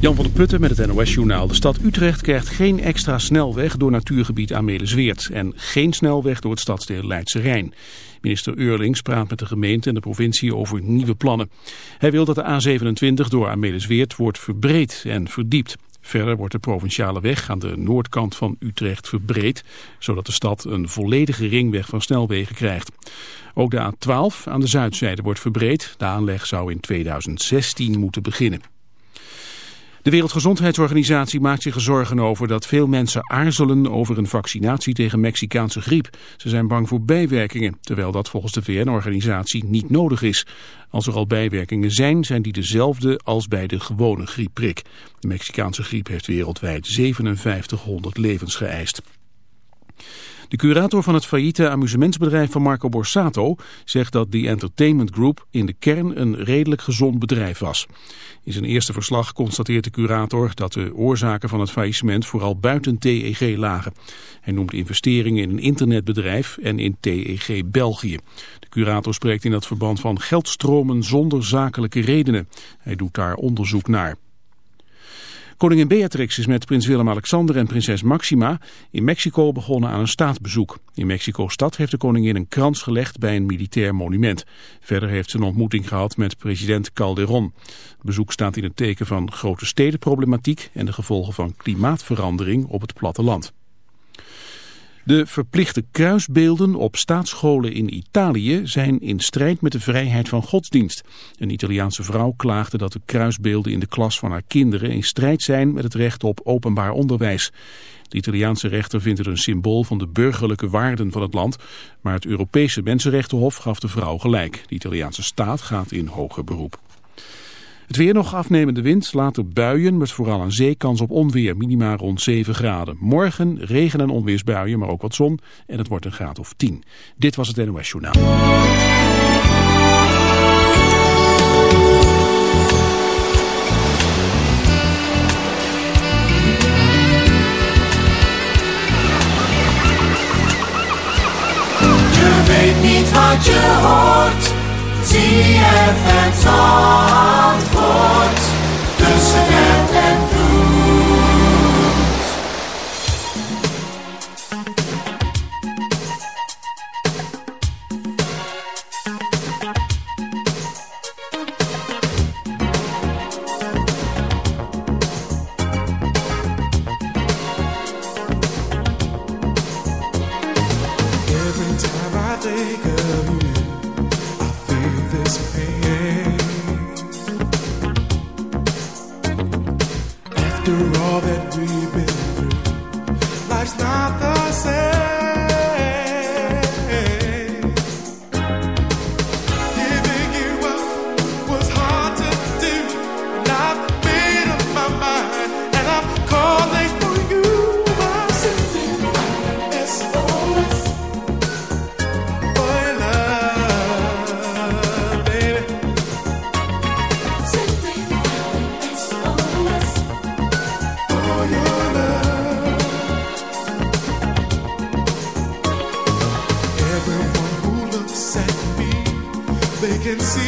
Jan van der Putten met het NOS-journaal. De stad Utrecht krijgt geen extra snelweg door natuurgebied Amelisweert... en geen snelweg door het stadsdeel Leidse Rijn. Minister Eurlings praat met de gemeente en de provincie over nieuwe plannen. Hij wil dat de A27 door Amelisweert wordt verbreed en verdiept. Verder wordt de provinciale weg aan de noordkant van Utrecht verbreed, zodat de stad een volledige ringweg van snelwegen krijgt. Ook de A12 aan de zuidzijde wordt verbreed. De aanleg zou in 2016 moeten beginnen. De Wereldgezondheidsorganisatie maakt zich zorgen over dat veel mensen aarzelen over een vaccinatie tegen Mexicaanse griep. Ze zijn bang voor bijwerkingen, terwijl dat volgens de VN-organisatie niet nodig is. Als er al bijwerkingen zijn, zijn die dezelfde als bij de gewone griepprik. De Mexicaanse griep heeft wereldwijd 5700 levens geëist. De curator van het failliete amusementsbedrijf van Marco Borsato zegt dat die Entertainment Group in de kern een redelijk gezond bedrijf was. In zijn eerste verslag constateert de curator dat de oorzaken van het faillissement vooral buiten TEG lagen. Hij noemt investeringen in een internetbedrijf en in TEG België. De curator spreekt in dat verband van geldstromen zonder zakelijke redenen. Hij doet daar onderzoek naar. Koningin Beatrix is met prins Willem-Alexander en prinses Maxima in Mexico begonnen aan een staatsbezoek. In Mexico-stad heeft de koningin een krans gelegd bij een militair monument. Verder heeft ze een ontmoeting gehad met president Calderon. Het bezoek staat in het teken van grote stedenproblematiek en de gevolgen van klimaatverandering op het platteland. De verplichte kruisbeelden op staatsscholen in Italië zijn in strijd met de vrijheid van godsdienst. Een Italiaanse vrouw klaagde dat de kruisbeelden in de klas van haar kinderen in strijd zijn met het recht op openbaar onderwijs. De Italiaanse rechter vindt het een symbool van de burgerlijke waarden van het land, maar het Europese Mensenrechtenhof gaf de vrouw gelijk. De Italiaanse staat gaat in hoger beroep. Het weer nog afnemende wind, later buien met vooral aan zee kans op onweer, minima rond 7 graden. Morgen regen- en onweersbuien, maar ook wat zon en het wordt een graad of 10. Dit was het NOS Journaal. Weet niet wat je hoort. ZFM Zandvoort. Tussen het en vloed. Can see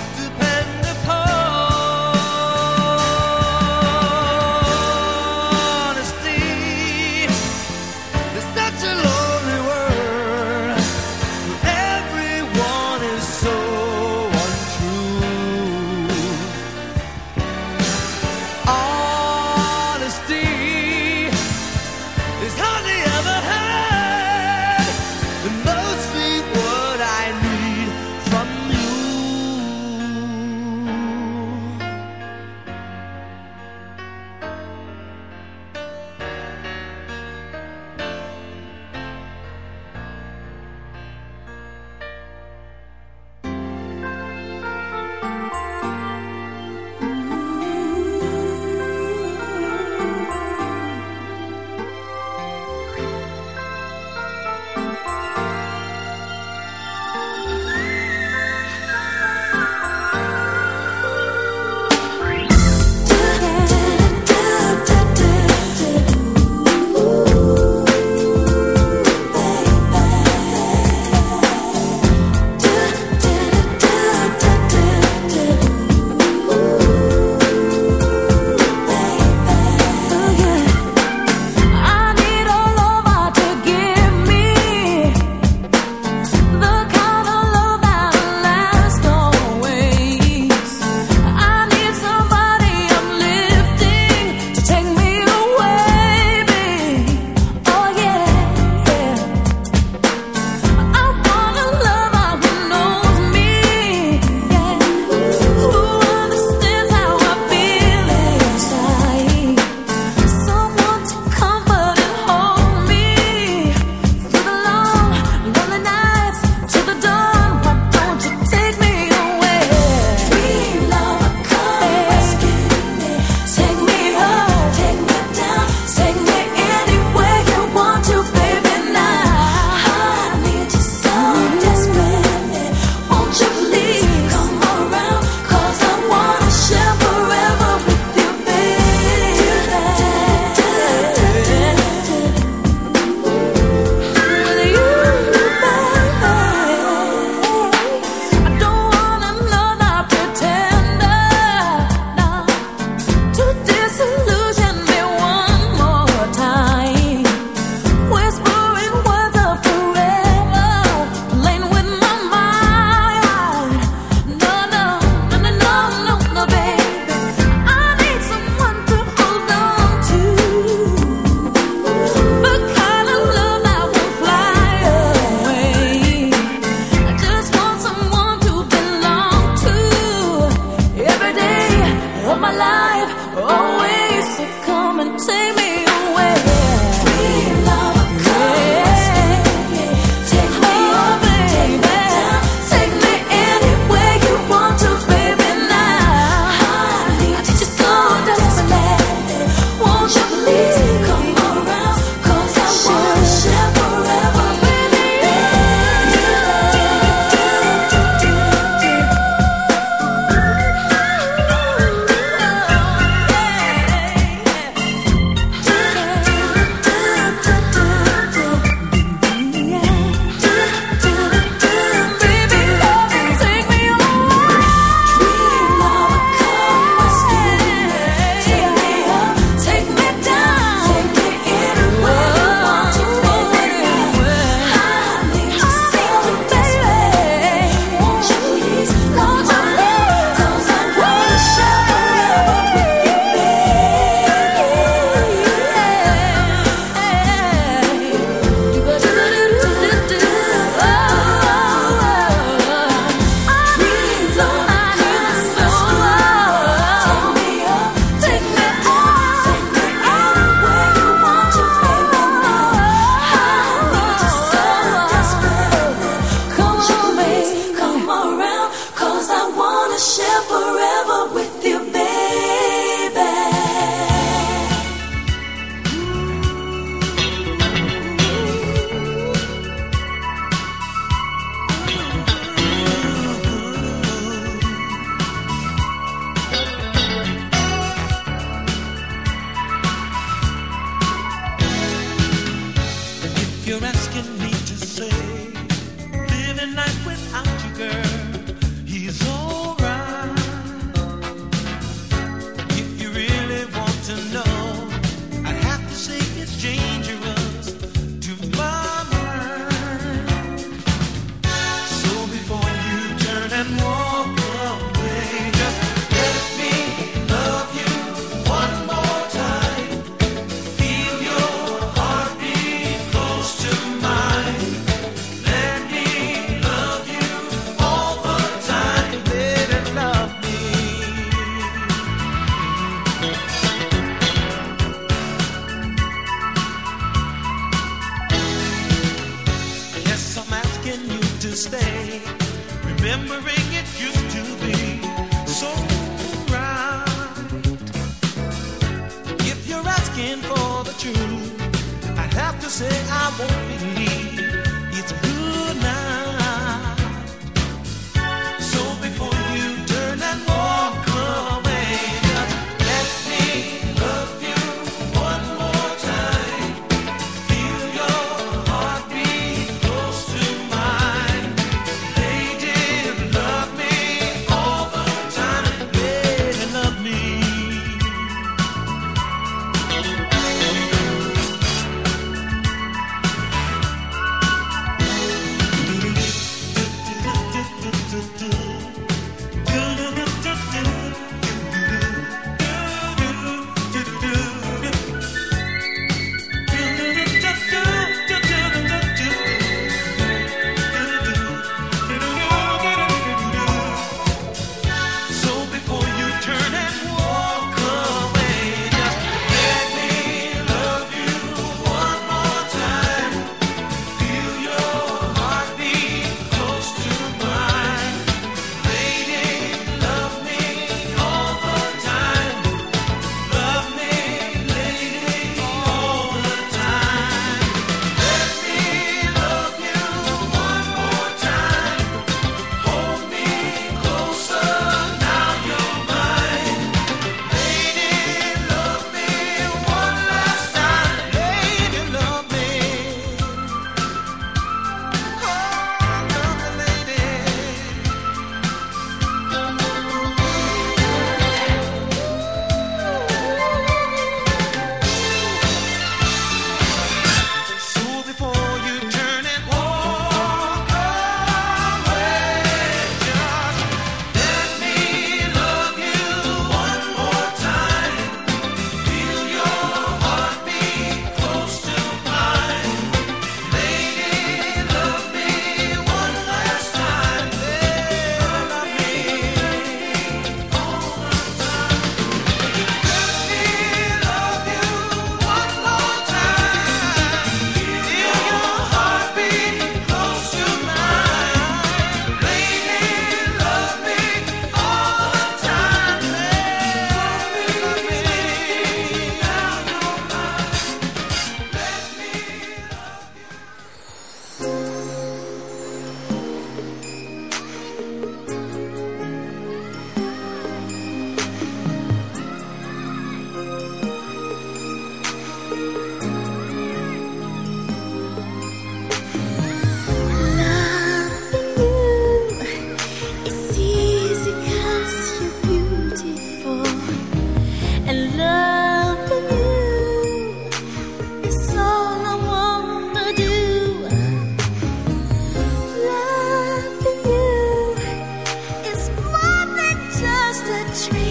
touch me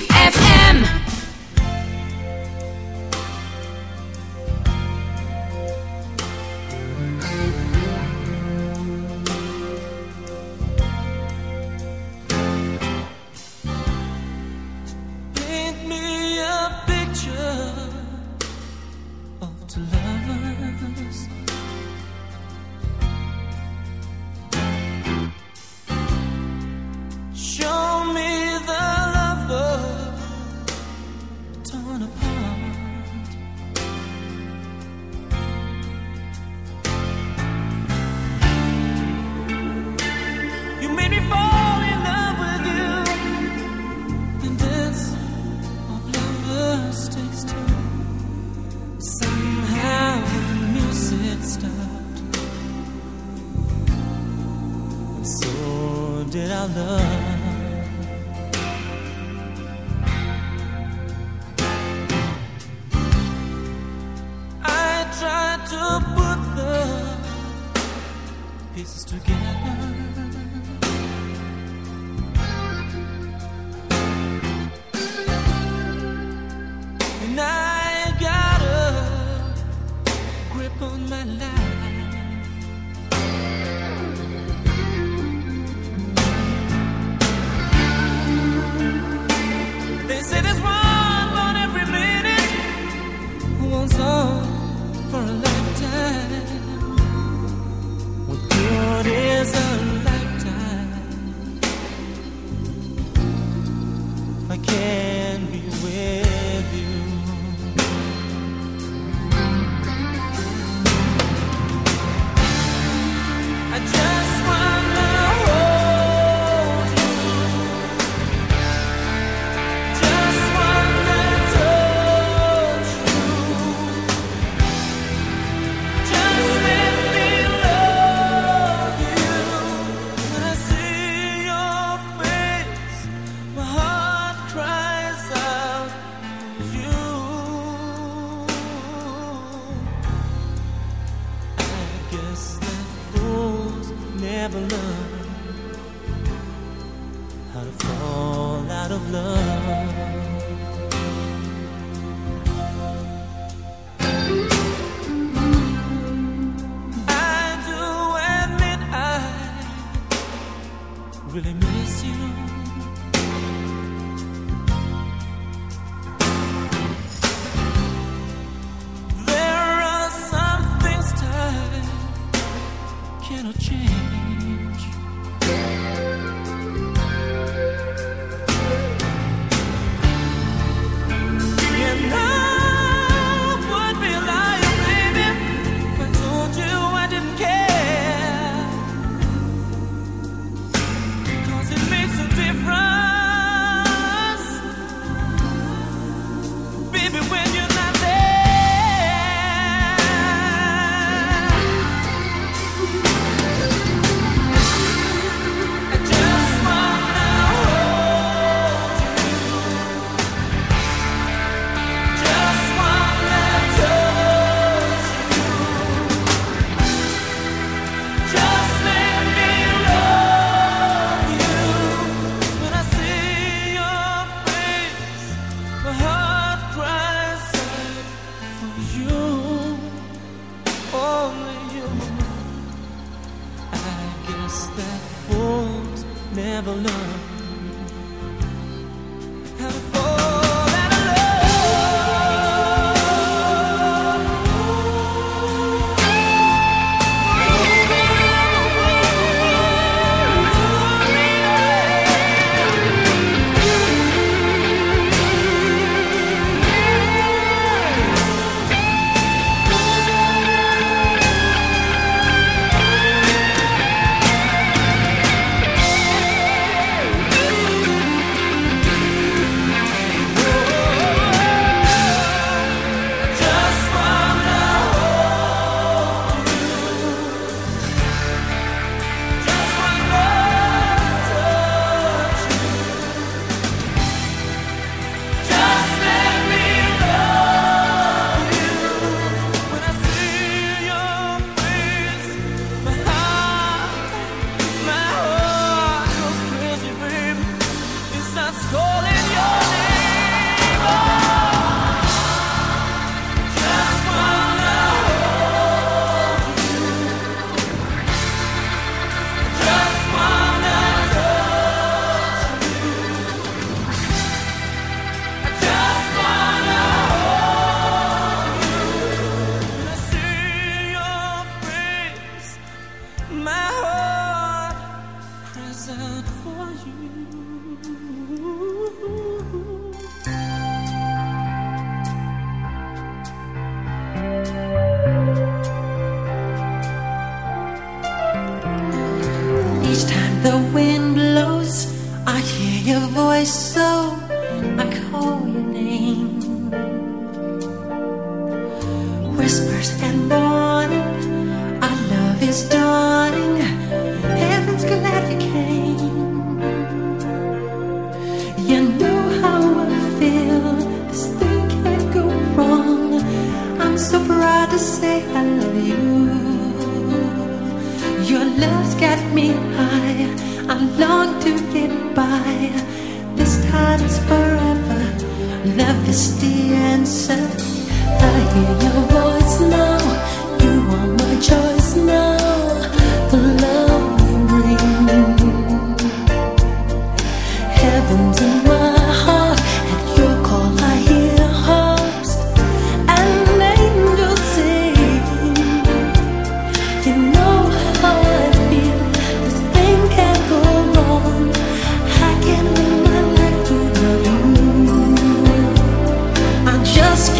tried to put the pieces together. And I got a grip on my life.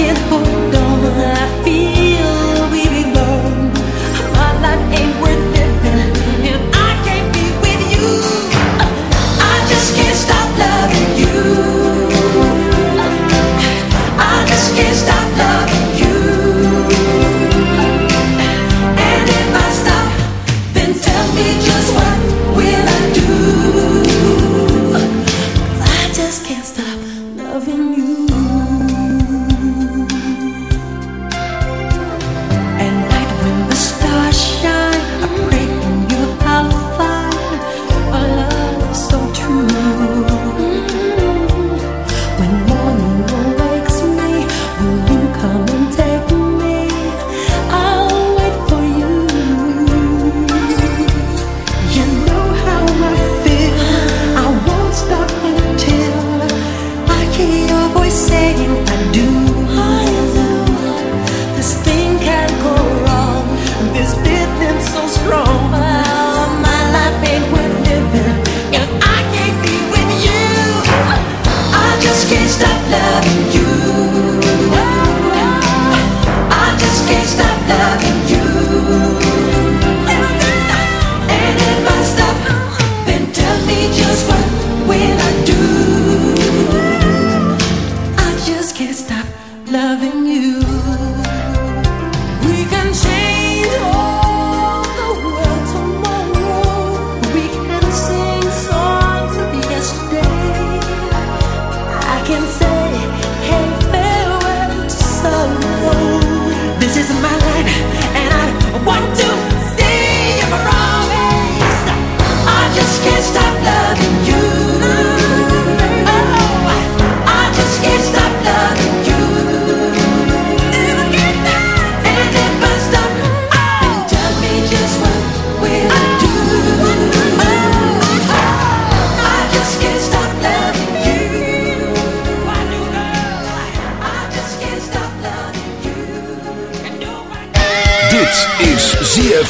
Can't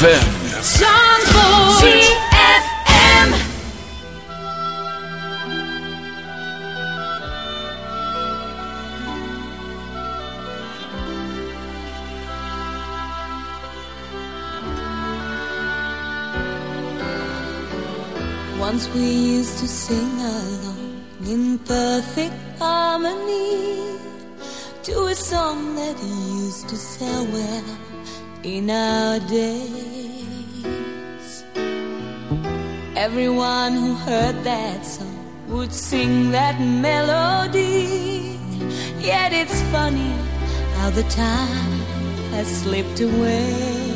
ZFM. heard that song would sing that melody. Yet it's funny how the time has slipped away.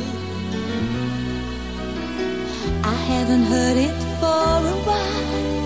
I haven't heard it for a while.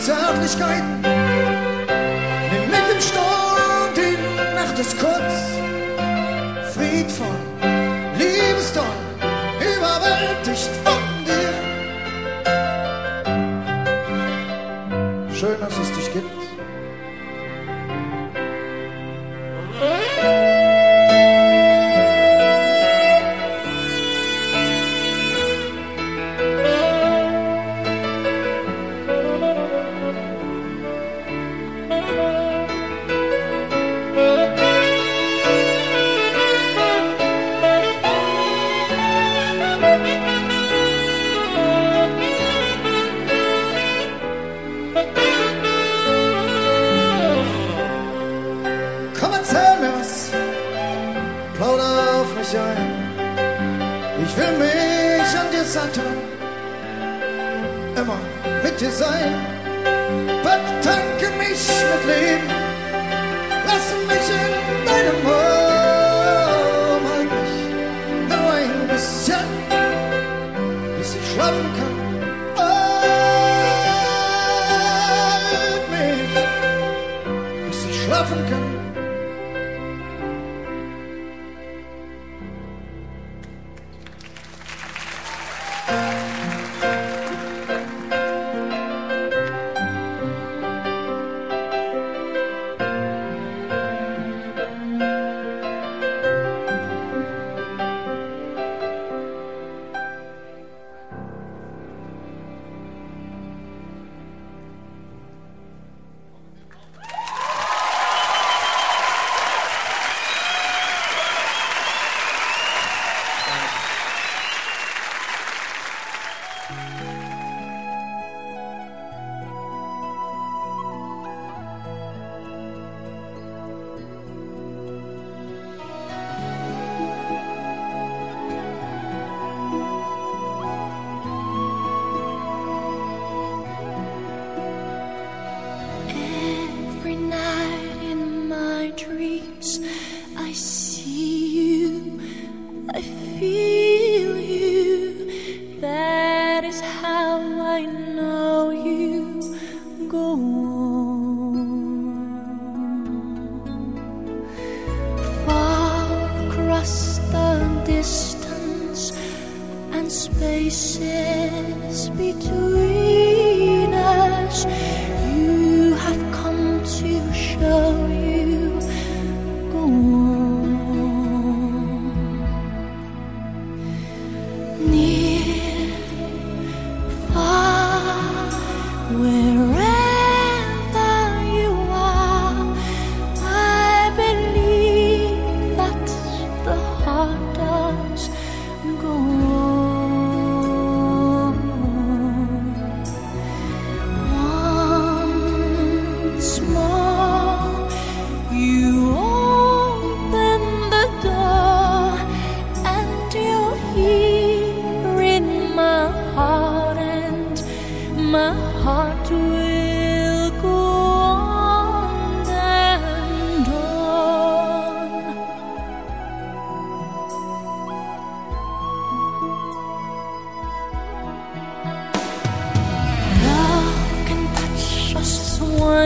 Zärtlichkeiten. Nimm mit dem Sturm die Nacht ist kurz.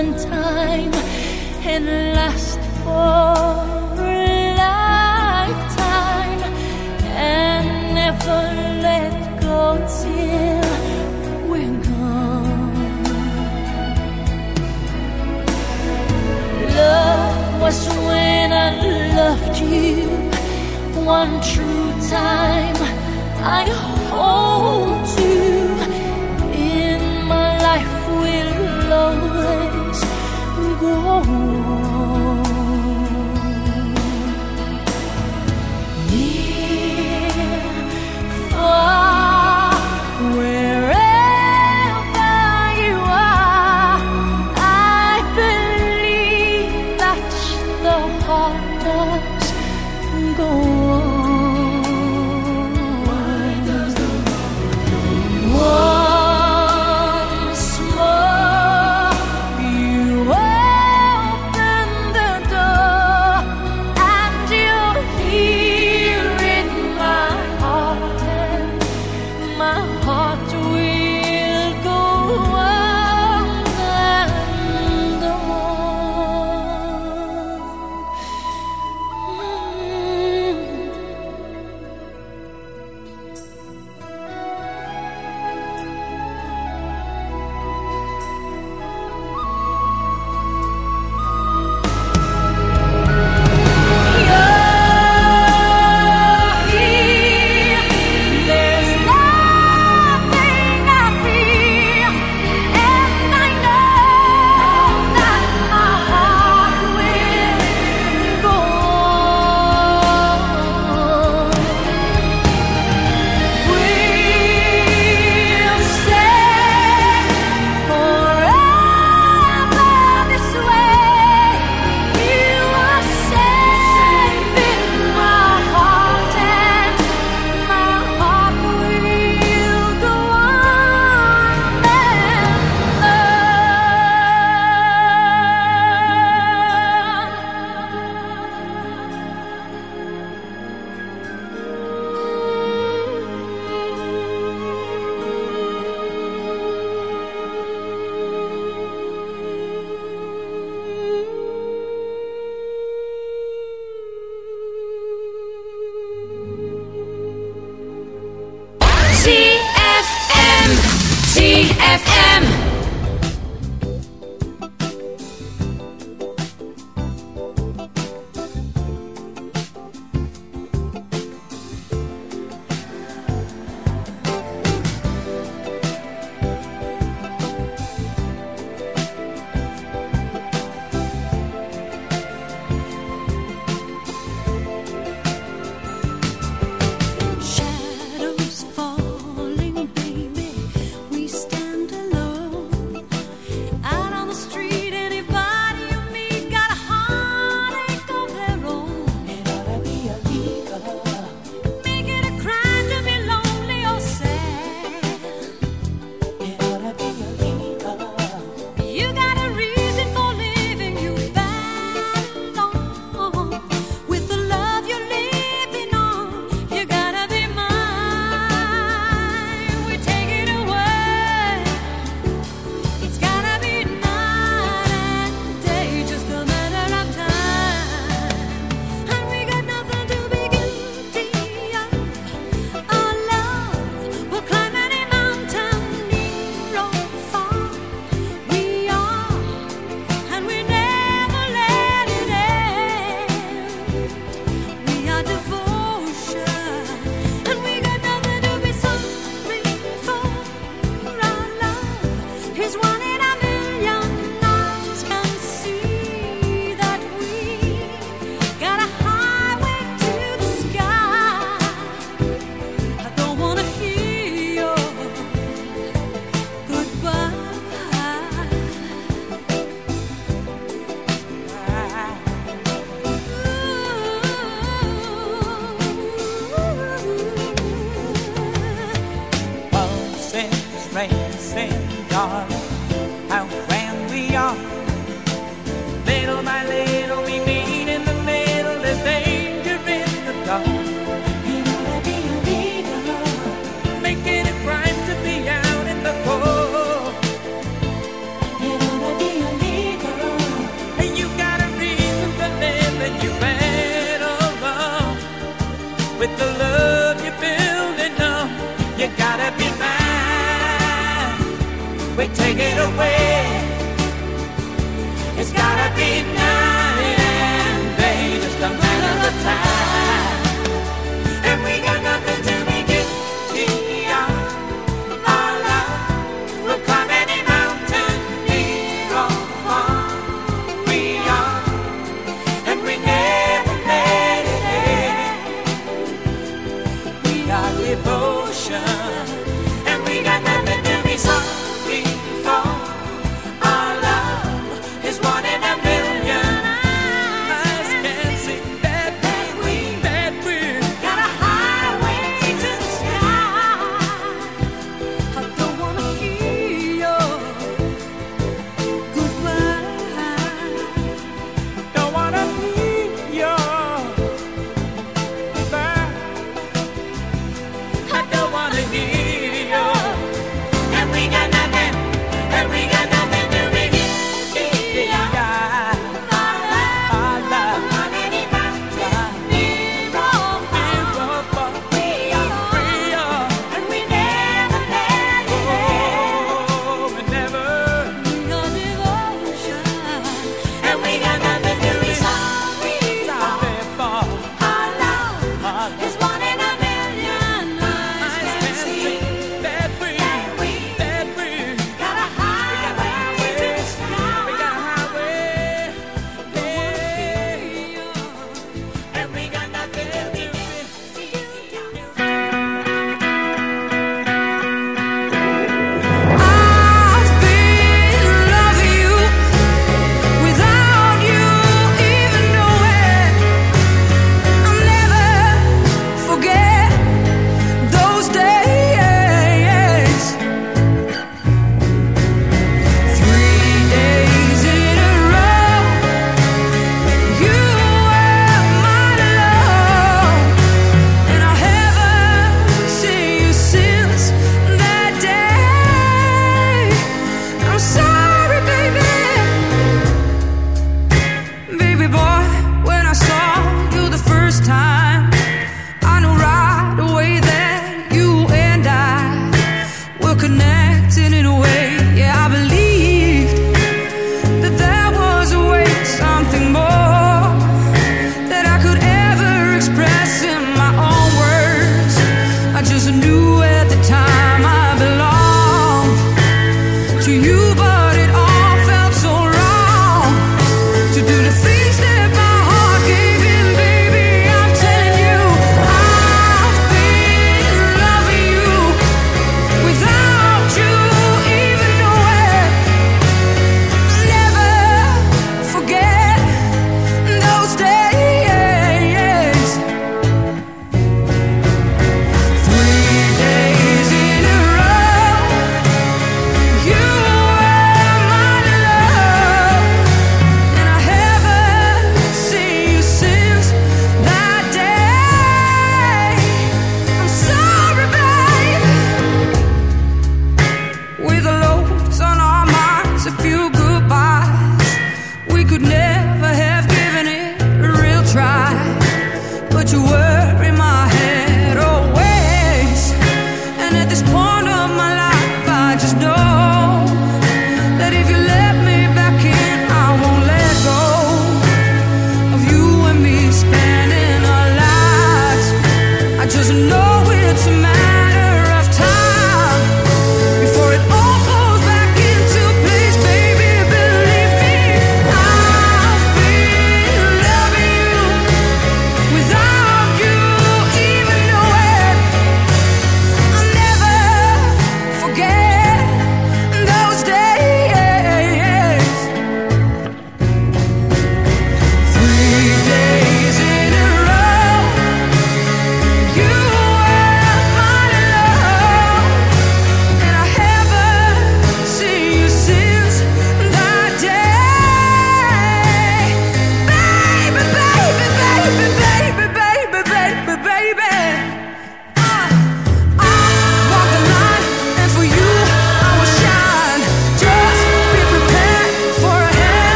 one time and last for a lifetime and never let go till we're gone. Love was when I loved you one true time. I hold you in my life will always. 我。